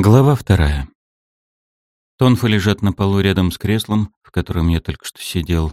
Глава вторая. Тонфы лежат на полу рядом с креслом, в котором я только что сидел.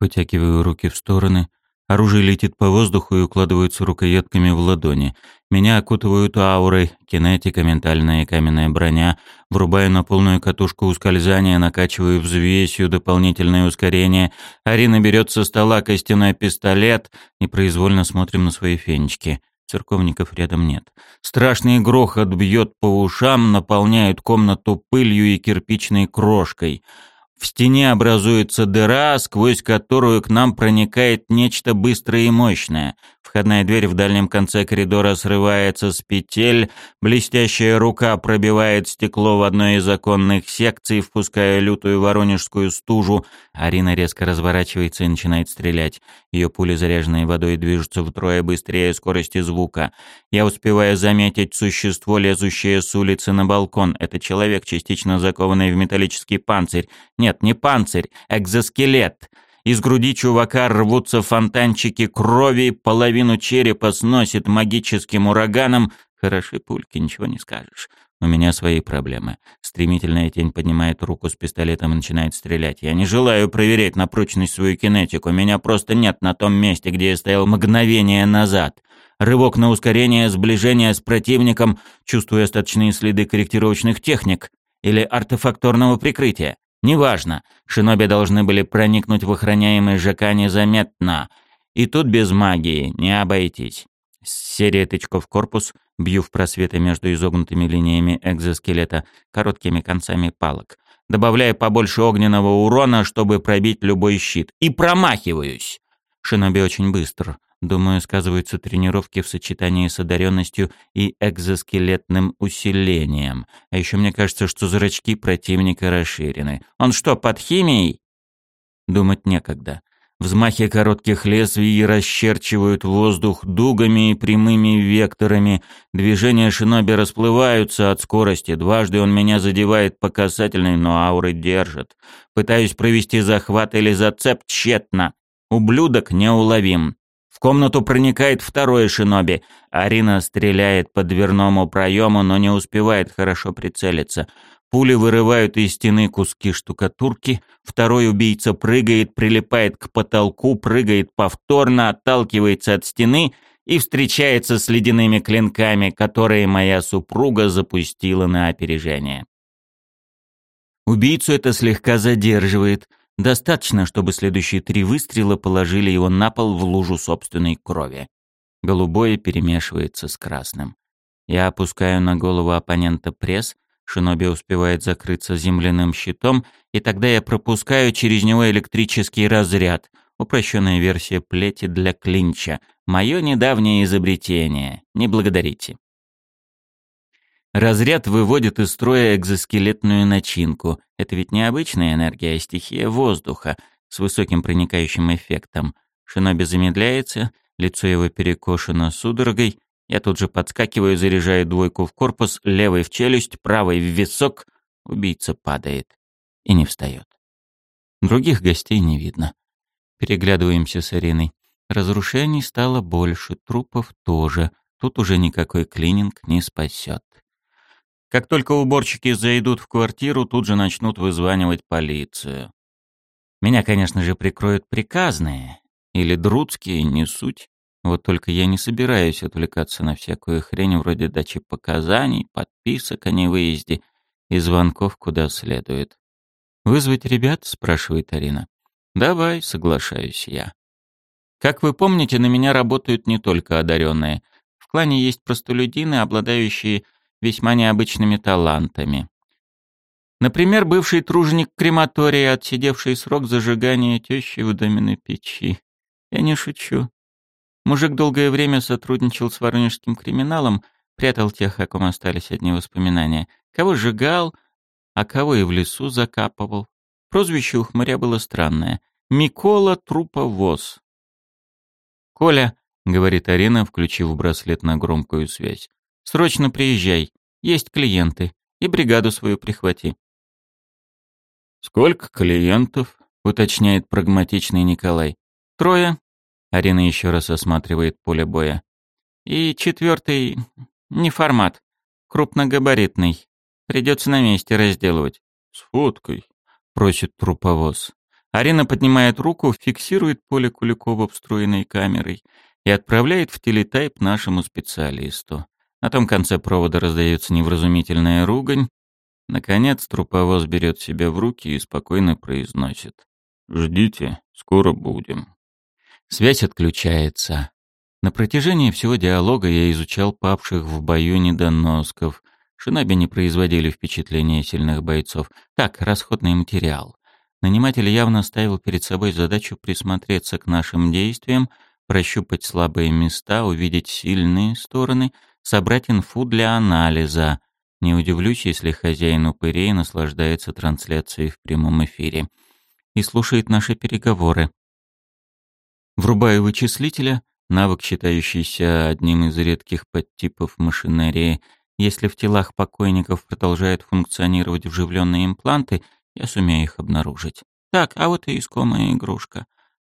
Вытягиваю руки в стороны. Оружие летит по воздуху и укладывается рукоятками в ладони. Меня окутывают аурой, кинетика, ментальная и каменная броня. Врубаю на полную катушку ускользания, накачиваю взвесью, дополнительное ускорение. Арина берет со стола костяной пистолет. Непроизвольно смотрим на свои фенечки. Церковников рядом нет. Страшный грохот бьет по ушам, наполняет комнату пылью и кирпичной крошкой. В стене образуется дыра, сквозь которую к нам проникает нечто быстрое и мощное. Входная дверь в дальнем конце коридора срывается с петель, блестящая рука пробивает стекло в одной из оконных секций, впуская лютую воронежскую стужу. Арина резко разворачивается и начинает стрелять. Ее пули, заряженные водой, движутся втрое быстрее скорости звука. Я успеваю заметить существо, лезущее с улицы на балкон. Это человек, частично закованный в металлический панцирь. Нет, не панцирь, экзоскелет. Из груди чувака рвутся фонтанчики крови, половину черепа сносит магическим ураганом. Хороши пульки, ничего не скажешь. У меня свои проблемы. Стремительная тень поднимает руку с пистолетом и начинает стрелять. Я не желаю проверять на прочность свою кинетику. Меня просто нет на том месте, где я стоял мгновение назад. Рывок на ускорение, сближение с противником, чувствую остаточные следы корректировочных техник или артефакторного прикрытия. Неважно, шиноби должны были проникнуть в охраняемый ЖК незаметно. И тут без магии не обойтись. Серия тычков корпус, бью в просветы между изогнутыми линиями экзоскелета короткими концами палок. Добавляю побольше огненного урона, чтобы пробить любой щит. И промахиваюсь. Шиноби очень быстр. Думаю, сказываются тренировки в сочетании с одаренностью и экзоскелетным усилением. А еще мне кажется, что зрачки противника расширены. Он что, под химией? Думать некогда. Взмахи коротких лезвий расчерчивают воздух дугами и прямыми векторами. Движения шиноби расплываются от скорости. Дважды он меня задевает по касательной, но ауры держат. Пытаюсь провести захват или зацеп тщетно. Ублюдок неуловим. В комнату проникает второй шиноби. Арина стреляет по дверному проему, но не успевает хорошо прицелиться. Пули вырывают из стены куски штукатурки. Второй убийца прыгает, прилипает к потолку, прыгает повторно, отталкивается от стены и встречается с ледяными клинками, которые моя супруга запустила на опережение. Убийцу это слегка задерживает. Достаточно, чтобы следующие три выстрела положили его на пол в лужу собственной крови. Голубое перемешивается с красным. Я опускаю на голову оппонента пресс, Шиноби успевает закрыться земляным щитом, и тогда я пропускаю через него электрический разряд, упрощенная версия плети для клинча, мое недавнее изобретение. Не благодарите. Разряд выводит из строя экзоскелетную начинку. Это ведь не обычная энергия, а стихия воздуха с высоким проникающим эффектом. Шиноби замедляется, лицо его перекошено судорогой. Я тут же подскакиваю, заряжаю двойку в корпус, левой в челюсть, правой в висок. Убийца падает и не встает. Других гостей не видно. Переглядываемся с Ариной. Разрушений стало больше, трупов тоже. Тут уже никакой клининг не спасет. Как только уборщики зайдут в квартиру, тут же начнут вызванивать полицию. Меня, конечно же, прикроют приказные. Или друдские, не суть. Вот только я не собираюсь отвлекаться на всякую хрень вроде дачи показаний, подписок о невыезде и звонков куда следует. «Вызвать ребят?» — спрашивает Арина. «Давай», — соглашаюсь я. Как вы помните, на меня работают не только одаренные. В клане есть простолюдины, обладающие весьма необычными талантами. Например, бывший труженик крематория, отсидевший срок зажигания тещи в доме печи. Я не шучу. Мужик долгое время сотрудничал с воронежским криминалом, прятал тех, о ком остались одни воспоминания. Кого сжигал, а кого и в лесу закапывал. Прозвище у хмыря было странное. Микола Труповоз. «Коля», — говорит Арина, включив браслет на громкую связь, Срочно приезжай. Есть клиенты. И бригаду свою прихвати. «Сколько клиентов?» — уточняет прагматичный Николай. «Трое». Арина еще раз осматривает поле боя. «И четвертый... не формат. Крупногабаритный. Придется на месте разделывать. С фоткой, просит труповоз. Арина поднимает руку, фиксирует поле Куликова встроенной камерой и отправляет в телетайп нашему специалисту. На том конце провода раздается невразумительная ругань. Наконец труповоз берет себя в руки и спокойно произносит. «Ждите, скоро будем». Связь отключается. На протяжении всего диалога я изучал павших в бою недоносков. Шиноби не производили впечатления сильных бойцов. Так, расходный материал. Наниматель явно ставил перед собой задачу присмотреться к нашим действиям, прощупать слабые места, увидеть сильные стороны, собрать инфу для анализа. Не удивлюсь, если хозяин упырей наслаждается трансляцией в прямом эфире и слушает наши переговоры. Врубаю вычислителя, навык, считающийся одним из редких подтипов машинерии. Если в телах покойников продолжают функционировать вживленные импланты — я сумею их обнаружить. Так, а вот и искомая игрушка.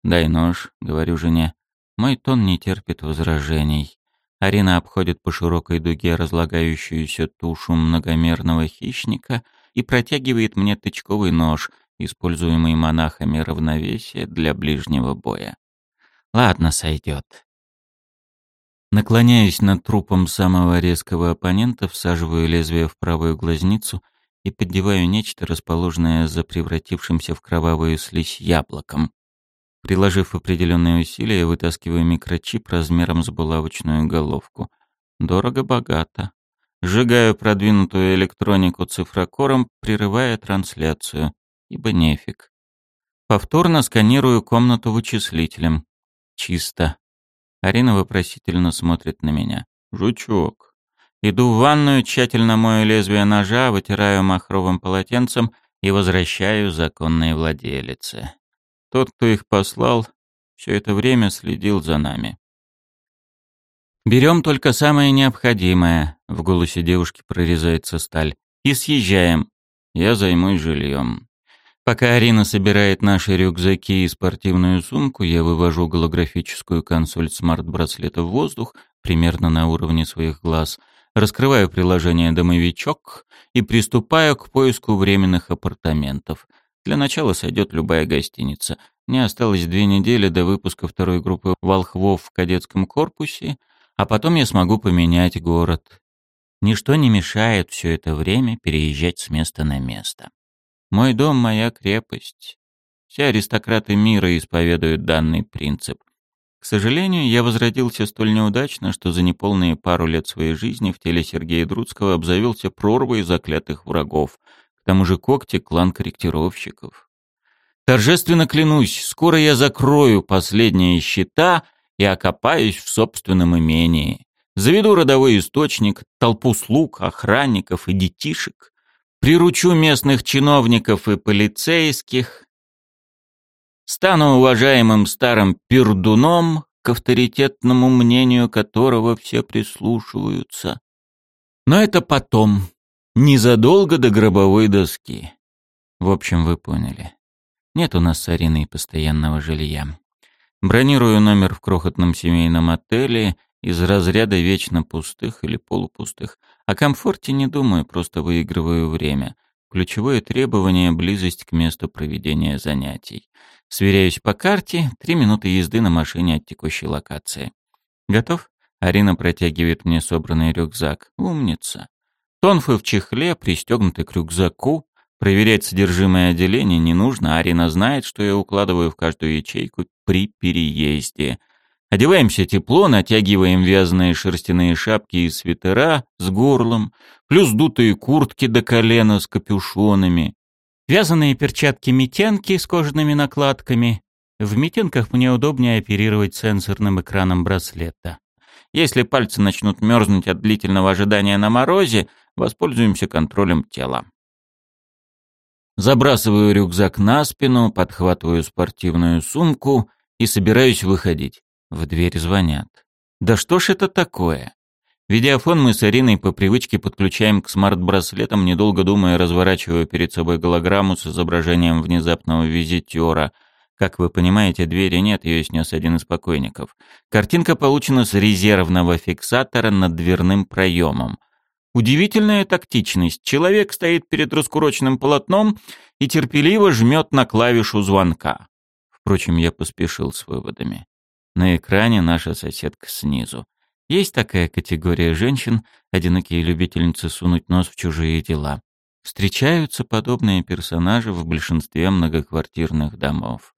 «Дай нож», — говорю жене. Мой тон не терпит возражений. Арина обходит по широкой дуге разлагающуюся тушу многомерного хищника и протягивает мне тычковый нож, используемый монахами равновесия для ближнего боя. Ладно, сойдет. Наклоняюсь над трупом самого резкого оппонента, всаживаю лезвие в правую глазницу и поддеваю нечто, расположенное за превратившимся в кровавую слизь яблоком. Приложив определенные усилия, вытаскиваю микрочип размером с булавочную головку. Дорого-богато. Сжигаю продвинутую электронику цифрокором, прерывая трансляцию, ибо нефиг. Повторно сканирую комнату вычислителем. Чисто. Арина вопросительно смотрит на меня. «Жучок, Иду в ванную, тщательно мою лезвие ножа, вытираю махровым полотенцем и возвращаю законной владелице. Тот, кто их послал, все это время следил за нами. «Берем только самое необходимое», — в голосе девушки прорезается сталь, — «и съезжаем. Я займусь жильем». Пока Арина собирает наши рюкзаки и спортивную сумку, я вывожу голографическую консоль смарт-браслета в воздух, примерно на уровне своих глаз — раскрываю приложение «Домовичок» и приступаю к поиску временных апартаментов. Для начала сойдет любая гостиница. Мне осталось две недели до выпуска второй группы волхвов в кадетском корпусе, а потом я смогу поменять город. Ничто не мешает все это время переезжать с места на место. Мой дом — моя крепость. Все аристократы мира исповедуют данный принцип — к сожалению, я возродился столь неудачно, что за неполные пару лет своей жизни в теле Сергея Друцкого обзавелся прорвой заклятых врагов. К тому же когти — клан корректировщиков. Торжественно клянусь, скоро я закрою последние счета и окопаюсь в собственном имении. Заведу родовой источник, толпу слуг, охранников и детишек. Приручу местных чиновников и полицейских, Стану уважаемым старым пердуном, к авторитетному мнению которого все прислушиваются. Но это потом, незадолго до гробовой доски. В общем, вы поняли. Нет у нас с Ариной постоянного жилья. Бронирую номер в крохотном семейном отеле из разряда вечно пустых или полупустых. О комфорте не думаю, просто выигрываю время. Ключевое требование — близость к месту проведения занятий. Сверяюсь по карте, три минуты езды на машине от текущей локации. Готов? Арина протягивает мне собранный рюкзак. Умница. Тонфы в чехле, пристегнуты к рюкзаку. Проверять содержимое отделения не нужно. Арина знает, что я укладываю в каждую ячейку при переезде. Одеваемся тепло, натягиваем вязаные шерстяные шапки и свитера с горлом, плюс дутые куртки до колена с капюшонами. Вязаные перчатки-метенки с кожаными накладками. В метенках мне удобнее оперировать сенсорным экраном браслета. Если пальцы начнут мерзнуть от длительного ожидания на морозе, воспользуемся контролем тела. Забрасываю рюкзак на спину, подхватываю спортивную сумку и собираюсь выходить. В дверь звонят. Да что ж это такое? Видеофон мы с Ариной по привычке подключаем к смарт-браслетам, недолго думая, разворачивая перед собой голограмму с изображением внезапного визитера. Как вы понимаете, двери нет, ее снес один из покойников. Картинка получена с резервного фиксатора над дверным проемом. Удивительная тактичность. Человек стоит перед раскуроченным полотном и терпеливо жмет на клавишу звонка. Впрочем, я поспешил с выводами. На экране наша соседка снизу. Есть такая категория женщин, одинокие любительницы сунуть нос в чужие дела. Встречаются подобные персонажи в большинстве многоквартирных домов.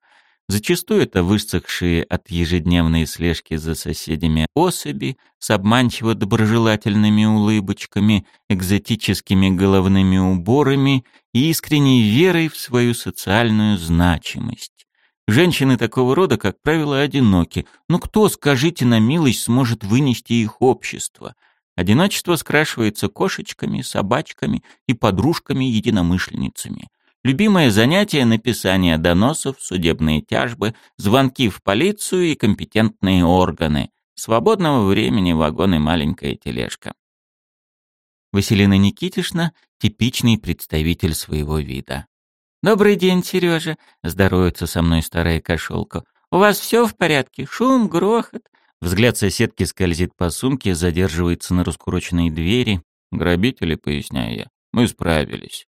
Зачастую это высохшие от ежедневной слежки за соседями особи с обманчиво доброжелательными улыбочками, экзотическими головными уборами и искренней верой в свою социальную значимость. Женщины такого рода, как правило, одиноки, но кто, скажите на милость, сможет вынести их общество? Одиночество скрашивается кошечками, собачками и подружками-единомышленницами. Любимое занятие — написание доносов, судебные тяжбы, звонки в полицию и компетентные органы. Свободного времени вагон и маленькая тележка. Василина Никитишна — типичный представитель своего вида. «Добрый день, Сережа!» — здоровается со мной старая кошелка. «У вас все в порядке? Шум, грохот?» Взгляд соседки скользит по сумке, задерживается на раскуроченной двери. «Грабители», — поясняю я. «Мы справились».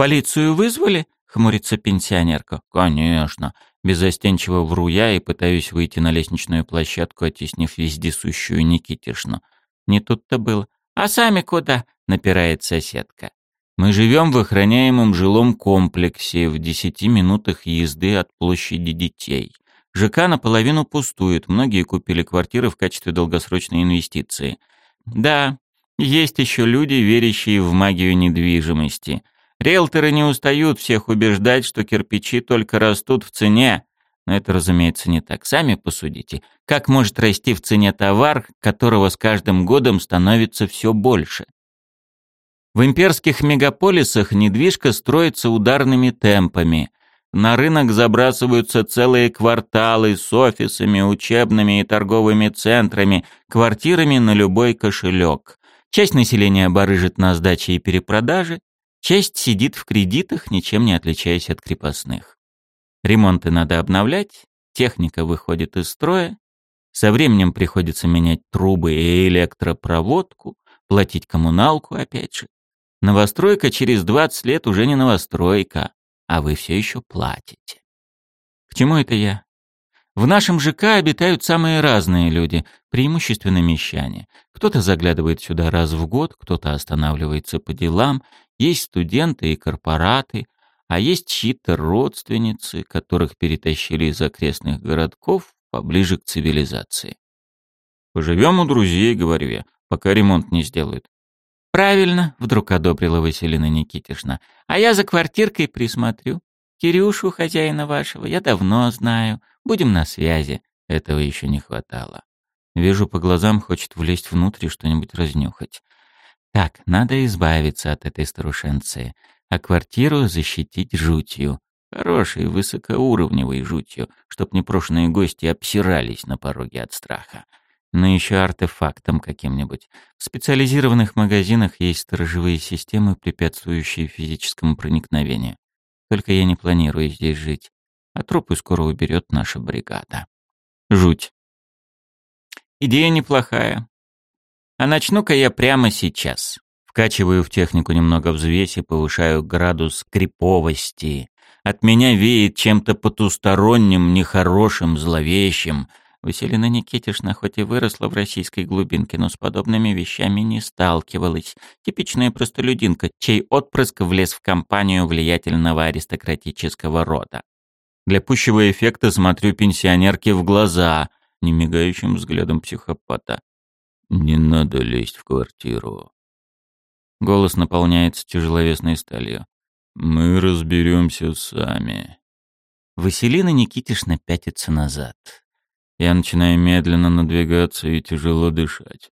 «Полицию вызвали?» — хмурится пенсионерка. «Конечно». Безостенчиво вру я и пытаюсь выйти на лестничную площадку, оттеснив вездесущую Никитишну. Не тут-то было. «А сами куда?» — напирает соседка. Мы живем в охраняемом жилом комплексе в десяти минутах езды от площади детей. ЖК наполовину пустует, многие купили квартиры в качестве долгосрочной инвестиции. Да, есть еще люди, верящие в магию недвижимости. Риэлторы не устают всех убеждать, что кирпичи только растут в цене. Но это, разумеется, не так. Сами посудите. Как может расти в цене товар, которого с каждым годом становится все больше? В имперских мегаполисах недвижка строится ударными темпами. На рынок забрасываются целые кварталы с офисами, учебными и торговыми центрами, квартирами на любой кошелек. Часть населения барыжит на сдаче и перепродаже, Часть сидит в кредитах, ничем не отличаясь от крепостных. Ремонты надо обновлять, техника выходит из строя, со временем приходится менять трубы и электропроводку, платить коммуналку опять же. Новостройка через 20 лет уже не новостройка, а вы все еще платите. К чему это я? В нашем ЖК обитают самые разные люди, преимущественно мещане. Кто-то заглядывает сюда раз в год, кто-то останавливается по делам, есть студенты и корпораты, а есть чьи-то родственницы, которых перетащили из окрестных городков поближе к цивилизации. «Поживем у друзей», — говорю я, — «пока ремонт не сделают». «Правильно», — вдруг одобрила Василина Никитишна. «А я за квартиркой присмотрю. Кирюшу, хозяина вашего, я давно знаю. Будем на связи». Этого еще не хватало. Вижу по глазам, хочет влезть внутрь и что-нибудь разнюхать. Так, надо избавиться от этой старушенции, а квартиру защитить жутью. Хорошей, высокоуровневой жутью, чтоб непрошенные гости обсирались на пороге от страха. Но еще артефактом каким-нибудь. В специализированных магазинах есть сторожевые системы, препятствующие физическому проникновению. Только я не планирую здесь жить. А трупы скоро уберет наша бригада. Жуть. Идея неплохая. А начну-ка я прямо сейчас. Вкачиваю в технику немного взвеси, повышаю градус криповости. От меня веет чем-то потусторонним, нехорошим, зловещим. Василина Никитишна хоть и выросла в российской глубинке, но с подобными вещами не сталкивалась. Типичная простолюдинка, чей отпрыск влез в компанию влиятельного аристократического рода. Для пущего эффекта смотрю пенсионерке в глаза, немигающим взглядом психопата. «Не надо лезть в квартиру». Голос наполняется тяжеловесной сталью. «Мы разберемся сами». Василина Никитишна пятится назад. Я начинаю медленно надвигаться и тяжело дышать.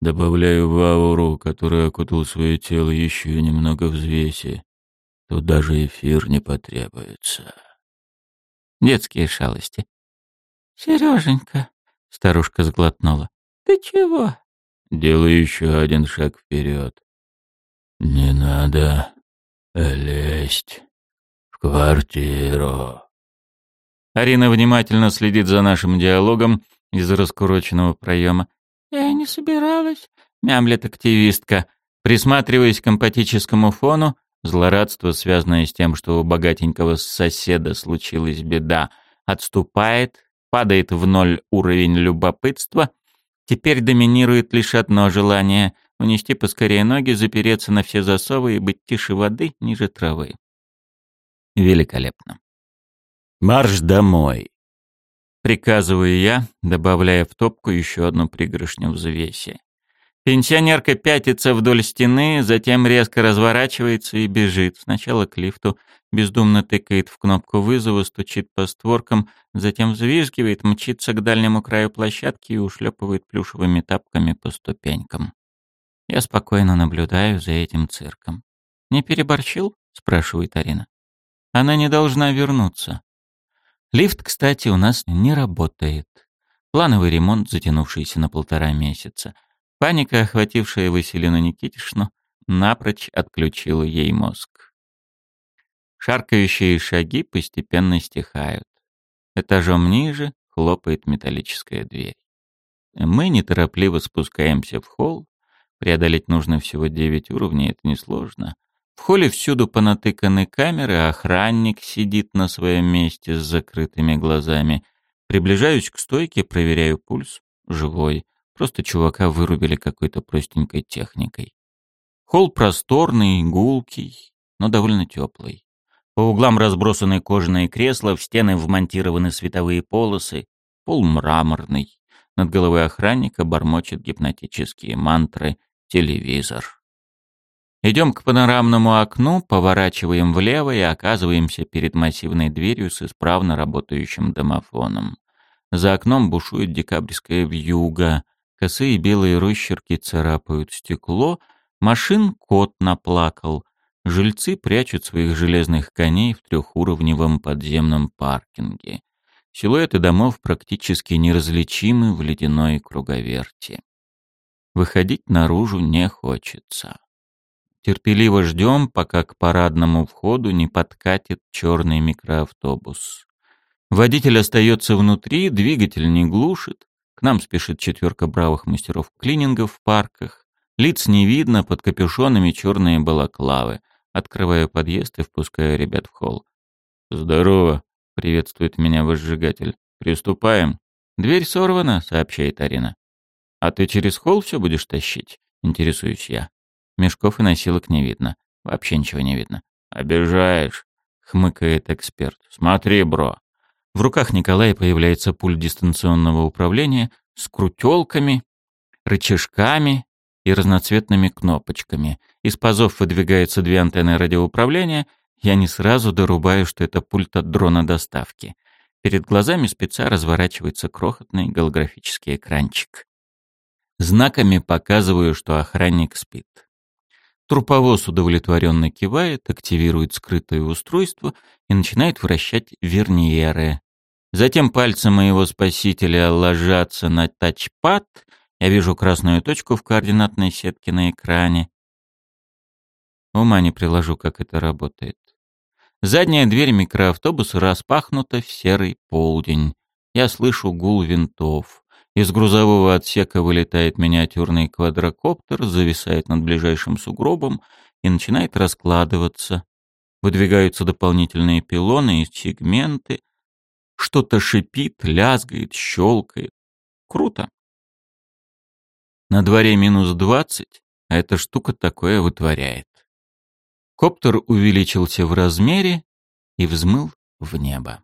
Добавляю в ауру, которая окутал свое тело, еще немного взвеси. Тут даже эфир не потребуется. Детские шалости. «Сереженька», — старушка сглотнула, «Ты чего?» Делаю еще один шаг вперед. «Не надо лезть в квартиру». Арина внимательно следит за нашим диалогом из раскуроченного проема. «Я не собиралась», мямлет активистка. Присматриваясь к эмпатическому фону, злорадство, связанное с тем, что у богатенького соседа случилась беда, отступает, падает в ноль уровень любопытства. Теперь доминирует лишь одно желание — унести поскорее ноги, запереться на все засовы и быть тише воды, ниже травы. Великолепно. «Марш домой!» Приказываю я, добавляя в топку еще одну пригоршню в завесе. Пенсионерка пятится вдоль стены, затем резко разворачивается и бежит. Сначала к лифту, бездумно тыкает в кнопку вызова, стучит по створкам, затем взвизгивает, мчится к дальнему краю площадки и ушлепывает плюшевыми тапками по ступенькам. Я спокойно наблюдаю за этим цирком. «Не переборщил?» — спрашивает Арина. «Она не должна вернуться. Лифт, кстати, у нас не работает. Плановый ремонт, затянувшийся на полтора месяца. Паника, охватившая Василину Никитишну, напрочь отключила ей мозг. Шаркающие шаги постепенно стихают. Этажом ниже хлопает металлическая дверь. Мы неторопливо спускаемся в холл. Преодолеть нужно всего девять уровней, это несложно. В холле всюду понатыканы камеры, а охранник сидит на своем месте с закрытыми глазами. Приближаюсь к стойке, проверяю пульс. Живой. Просто чувака вырубили какой-то простенькой техникой. Холл просторный, гулкий, но довольно теплый. По углам разбросаны кожаные кресла, в стены вмонтированы световые полосы, пол мраморный. Над головой охранника бормочет гипнотические мантры телевизор. Идем к панорамному окну, поворачиваем влево и оказываемся перед массивной дверью с исправно работающим домофоном. За окном бушует декабрьская вьюга, косые белые росчерки царапают стекло, машин кот наплакал, жильцы прячут своих железных коней в трехуровневом подземном паркинге. Силуэты домов практически неразличимы в ледяной круговерти. Выходить наружу не хочется. Терпеливо ждем, пока к парадному входу не подкатит черный микроавтобус. Водитель остается внутри, двигатель не глушит. К нам спешит четверка бравых мастеров клининга в парках. Лиц не видно, под капюшонами черные балаклавы. Открываю подъезд и впускаю ребят в холл. «Здорово», — приветствует меня возжигатель. «Приступаем». «Дверь сорвана», — сообщает Арина. «А ты через холл все будешь тащить?» — интересуюсь я. Мешков и носилок не видно. Вообще ничего не видно. «Обижаешь», — хмыкает эксперт. «Смотри, бро». В руках Николая появляется пульт дистанционного управления с крутелками, рычажками и разноцветными кнопочками. Из пазов выдвигаются две антенны радиоуправления. Я не сразу дорубаю, что это пульт от дрона доставки. Перед глазами спеца разворачивается крохотный голографический экранчик. Знаками показываю, что охранник спит. Труповоз удовлетворенно кивает, активирует скрытое устройство и начинает вращать верниеры. Затем пальцы моего спасителя ложатся на тачпад. Я вижу красную точку в координатной сетке на экране. Ума не приложу, как это работает. Задняя дверь микроавтобуса распахнута в серый полдень. Я слышу гул винтов. Из грузового отсека вылетает миниатюрный квадрокоптер, зависает над ближайшим сугробом и начинает раскладываться. Выдвигаются дополнительные пилоны и сегменты. Что-то шипит, лязгает, щелкает. Круто. На дворе минус двадцать, а эта штука такое вытворяет. Коптер увеличился в размере и взмыл в небо.